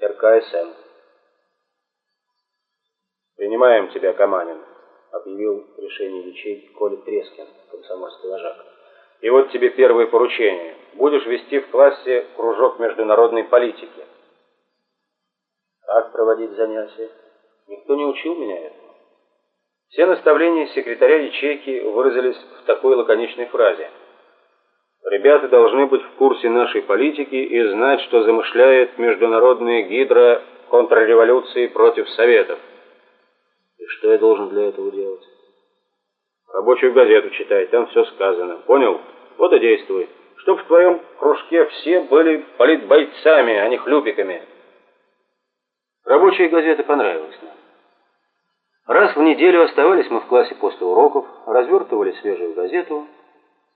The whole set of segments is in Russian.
РКСМ. «Принимаем тебя, Каманин», — объявил решение ячейки Коля Трескин, комсомольский вожак. «И вот тебе первое поручение. Будешь вести в классе кружок международной политики». Как проводить занятия? Никто не учил меня этому. Все наставления секретаря ячейки выразились в такой лаконичной фразе. Ребята должны быть в курсе нашей политики и знать, что замышляет международная гидра контрреволюции против Советов. И что я должен для этого делать? Рабочую газету читай, там все сказано. Понял? Вот и действуй. Чтоб в твоем кружке все были политбойцами, а не хлюпиками. Рабочая газета понравилась нам. Раз в неделю оставались мы в классе после уроков, развертывали свежую газету,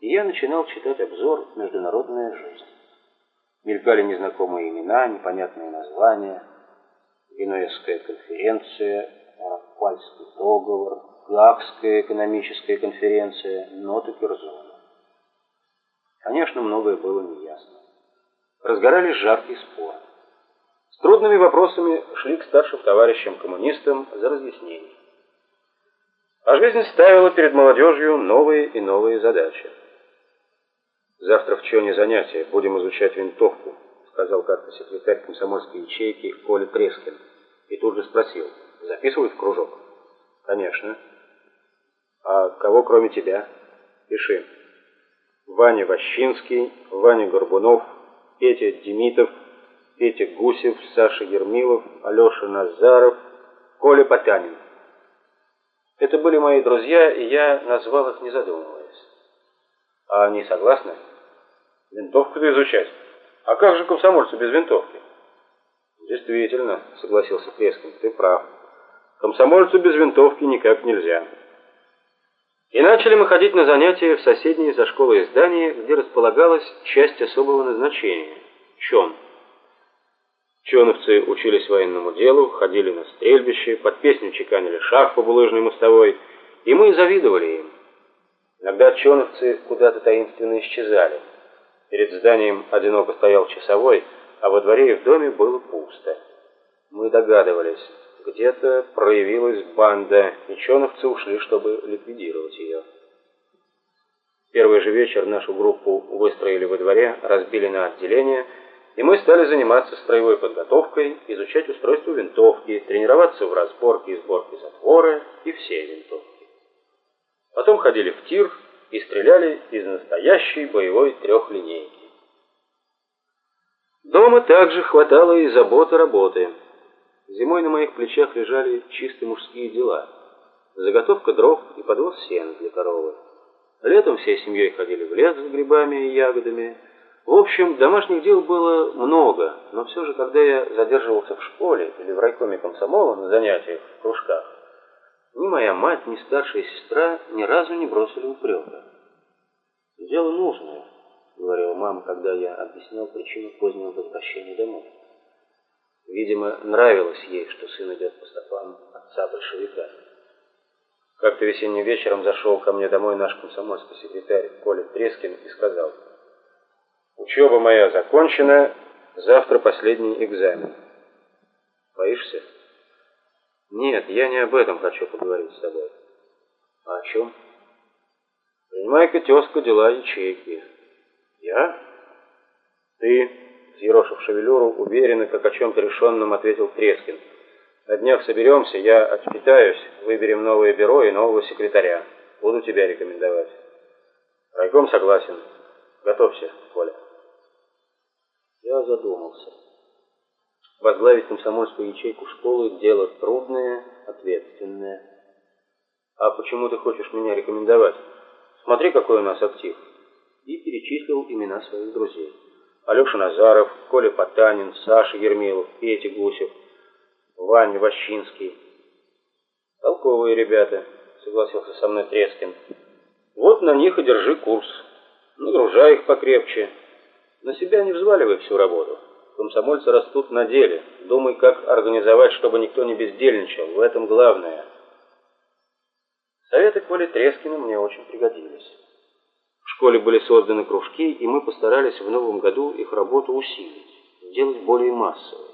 и я начинал читать обзор «Международная жизнь». Мелькали незнакомые имена, непонятные названия, Генуэзская конференция, Рапальский договор, Гаагская экономическая конференция, ноты Кирзона. Конечно, многое было неясно. Разгорались жаркие споры. С трудными вопросами шли к старшим товарищам-коммунистам за разъяснением. А жизнь ставила перед молодежью новые и новые задачи. «Завтра в Чоне занятия, будем изучать винтовку», сказал как-то секретарь комсомольской ячейки Коля Трескин. И тут же спросил, записывают в кружок? «Конечно». «А кого кроме тебя?» «Пиши». Ваня Ващинский, Ваня Горбунов, Петя Демитов, Петя Гусев, Саша Ермилов, Алеша Назаров, Коля Потанин. Это были мои друзья, и я назвал их, не задумываясь. А они согласны? Винтовку-то изучать. А как же комсомольцы без винтовки? Действительно, согласился Плескин, ты прав. Комсомольцу без винтовки никак нельзя. И начали мы ходить на занятия в соседнее за школой здание, где располагалась часть особого назначения – ЧОН. Чоновцы учились военному делу, ходили на стрельбище, под песню чеканили шаг по булыжной мостовой, и мы завидовали им. Иногда чоновцы куда-то таинственно исчезали. Перед зданием одиноко стоял часовой, а во дворе и в доме было пусто. Мы догадывались, где-то проявилась банда, и чоновцы ушли, чтобы ликвидировать ее. Первый же вечер нашу группу выстроили во дворе, разбили на отделения – и мы стали заниматься строевой подготовкой, изучать устройство винтовки, тренироваться в разборке и сборке затвора и все винтовки. Потом ходили в тир и стреляли из настоящей боевой трехлинейки. Дома также хватало и заботы работы. Зимой на моих плечах лежали чисто мужские дела. Заготовка дров и подвоз сена для коровы. Летом всей семьей ходили в лес с грибами и ягодами, в общем, домашних дел было много, но все же, когда я задерживался в школе или в райкоме комсомола на занятиях в кружках, ни моя мать, ни старшая сестра ни разу не бросили упрека. «Дело нужное», — говорила мама, когда я объяснял причину позднего возвращения домой. Видимо, нравилось ей, что сын идет по стопам отца-большевика. Как-то весенним вечером зашел ко мне домой наш комсомольский секретарь Коля Трескин и сказал — Учеба моя закончена, завтра последний экзамен. Нет, я не об этом хочу поговорить с тобой. А о чем? Принимай-ка, тезка, дела ячейки. Я? Ты, съерошив шевелюру, уверенно, как о чем-то решенном, ответил Трескин. На днях соберемся, я отчитаюсь, выберем новое бюро и нового секретаря. Буду тебя рекомендовать. Райком согласен. Готовься, Коля. Я задумался. Возглавить комсомольскую ячейку школы – дело трудное, ответственное. А почему ты хочешь меня рекомендовать? Смотри, какой у нас актив. И перечислил имена своих друзей. Алеша Назаров, Коля Потанин, Саша Ермилов, Петя Гусев, Ваня Ващинский. Толковые ребята, согласился со мной Трескин. Вот на них и держи курс. Нагружай их покрепче. На себя не взваливай всю работу. Комсомольцы растут на деле. Думай, как организовать, чтобы никто не бездельничал. В этом главное. Советы Коли Трескина мне очень пригодились. В школе были созданы кружки, и мы постарались в новом году их работу усилить, сделать более массовой.